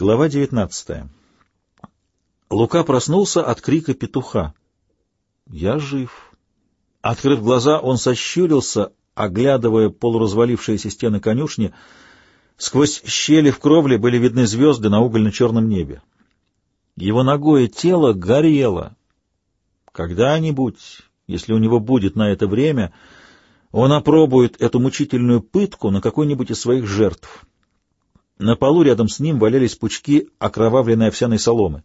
Глава 19. Лука проснулся от крика петуха. «Я жив». Открыв глаза, он сощурился, оглядывая полуразвалившиеся стены конюшни. Сквозь щели в кровле были видны звезды на угольно-черном небе. Его ногое тело горело. Когда-нибудь, если у него будет на это время, он опробует эту мучительную пытку на какой-нибудь из своих жертв. На полу рядом с ним валялись пучки окровавленной овсяной соломы.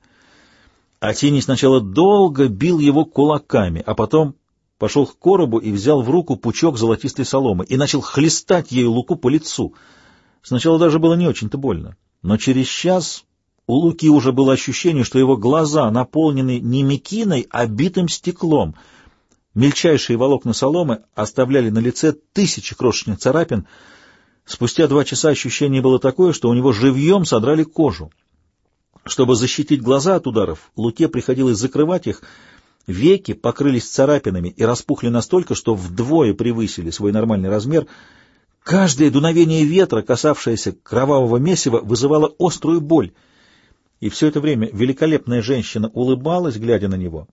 Атини сначала долго бил его кулаками, а потом пошел к коробу и взял в руку пучок золотистой соломы и начал хлестать ею Луку по лицу. Сначала даже было не очень-то больно, но через час у Луки уже было ощущение, что его глаза наполнены не мекиной, а битым стеклом. Мельчайшие волокна соломы оставляли на лице тысячи крошечных царапин — Спустя два часа ощущение было такое, что у него живьем содрали кожу. Чтобы защитить глаза от ударов, Луке приходилось закрывать их, веки покрылись царапинами и распухли настолько, что вдвое превысили свой нормальный размер. Каждое дуновение ветра, касавшееся кровавого месива, вызывало острую боль. И все это время великолепная женщина улыбалась, глядя на него.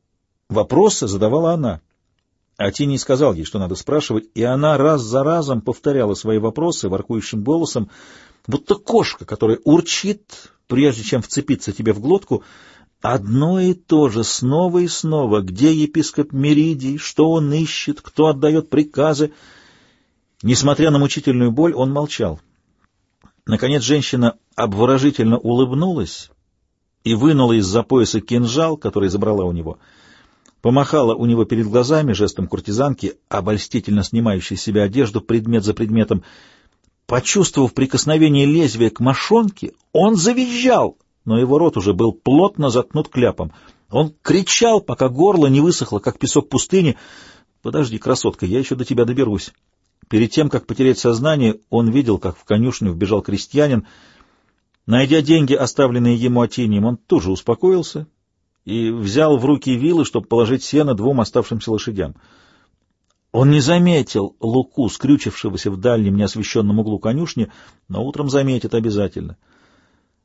Вопросы задавала она. А Тини сказал ей, что надо спрашивать, и она раз за разом повторяла свои вопросы воркующим голосом, будто кошка, которая урчит, прежде чем вцепиться тебе в глотку, одно и то же снова и снова, где епископ Меридий, что он ищет, кто отдает приказы. Несмотря на мучительную боль, он молчал. Наконец женщина обворожительно улыбнулась и вынула из-за пояса кинжал, который забрала у него — помахала у него перед глазами жестом куртизанки, обольстительно снимающей с себя одежду предмет за предметом. Почувствовав прикосновение лезвия к мошонке, он завизжал, но его рот уже был плотно заткнут кляпом. Он кричал, пока горло не высохло, как песок пустыни. «Подожди, красотка, я еще до тебя доберусь». Перед тем, как потерять сознание, он видел, как в конюшню вбежал крестьянин. Найдя деньги, оставленные ему отением, он тут же успокоился и взял в руки вилы, чтобы положить сено двум оставшимся лошадям. Он не заметил Луку, скрючившегося в дальнем неосвещенном углу конюшни, но утром заметит обязательно.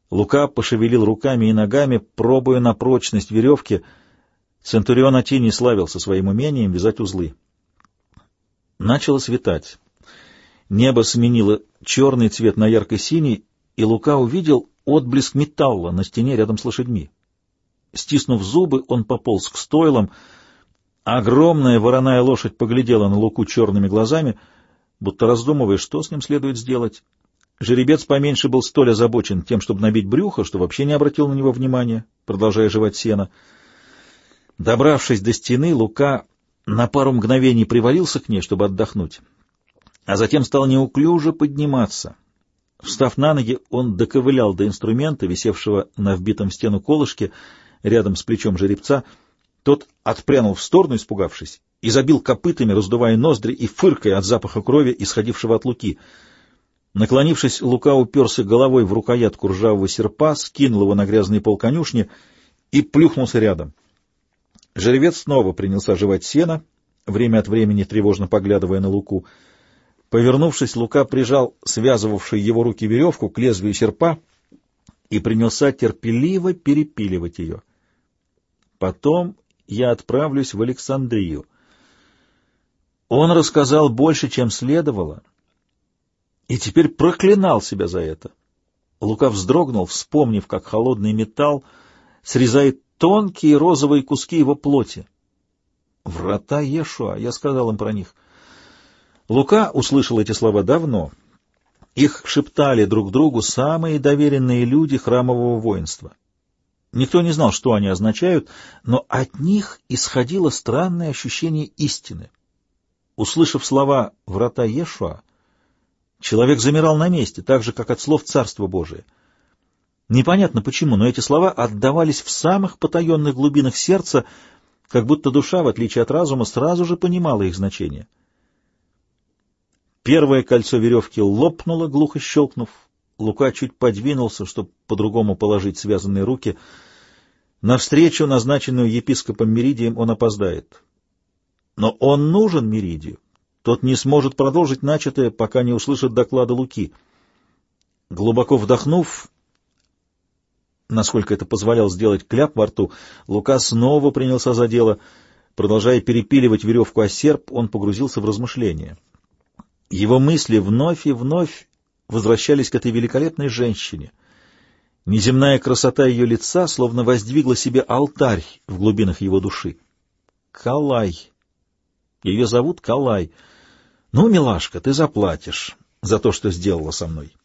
Лука пошевелил руками и ногами, пробуя на прочность веревки. Центурион Атини славился своим умением вязать узлы. Начало светать. Небо сменило черный цвет на ярко-синий, и Лука увидел отблеск металла на стене рядом с лошадьми. Стиснув зубы, он пополз к стойлам. Огромная вороная лошадь поглядела на Луку черными глазами, будто раздумывая, что с ним следует сделать. Жеребец поменьше был столь озабочен тем, чтобы набить брюхо, что вообще не обратил на него внимания, продолжая жевать сено. Добравшись до стены, Лука на пару мгновений привалился к ней, чтобы отдохнуть, а затем стал неуклюже подниматься. Встав на ноги, он доковылял до инструмента, висевшего на вбитом в стену колышке, рядом с плечом жеребца. Тот отпрянул в сторону, испугавшись, и забил копытами, раздувая ноздри и фыркая от запаха крови, исходившего от луки. Наклонившись, Лука уперся головой в рукоятку ржавого серпа, скинул его на грязный пол конюшни и плюхнулся рядом. Жеребец снова принялся жевать сено, время от времени тревожно поглядывая на Луку. Повернувшись, Лука прижал связывавший его руки веревку к лезвию серпа и принялся терпеливо перепиливать ее. Потом я отправлюсь в Александрию. Он рассказал больше, чем следовало, и теперь проклинал себя за это. Лука вздрогнул, вспомнив, как холодный металл срезает тонкие розовые куски его плоти. «Врата Ешуа», — я сказал им про них. Лука услышал эти слова давно. Их шептали друг другу самые доверенные люди храмового воинства. Никто не знал, что они означают, но от них исходило странное ощущение истины. Услышав слова «врата Ешуа», человек замирал на месте, так же, как от слов Царства Божия. Непонятно почему, но эти слова отдавались в самых потаенных глубинах сердца, как будто душа, в отличие от разума, сразу же понимала их значение. Первое кольцо веревки лопнуло, глухо щелкнув. Лука чуть подвинулся, чтобы по-другому положить связанные руки — на встречу, назначенную епископом Меридием, он опоздает. Но он нужен Меридию. Тот не сможет продолжить начатое, пока не услышит доклада Луки. Глубоко вдохнув, насколько это позволял сделать кляп во рту, Лука снова принялся за дело. Продолжая перепиливать веревку о серп, он погрузился в размышления. Его мысли вновь и вновь возвращались к этой великолепной женщине. Неземная красота ее лица словно воздвигла себе алтарь в глубинах его души. Калай. Ее зовут Калай. Ну, милашка, ты заплатишь за то, что сделала со мной.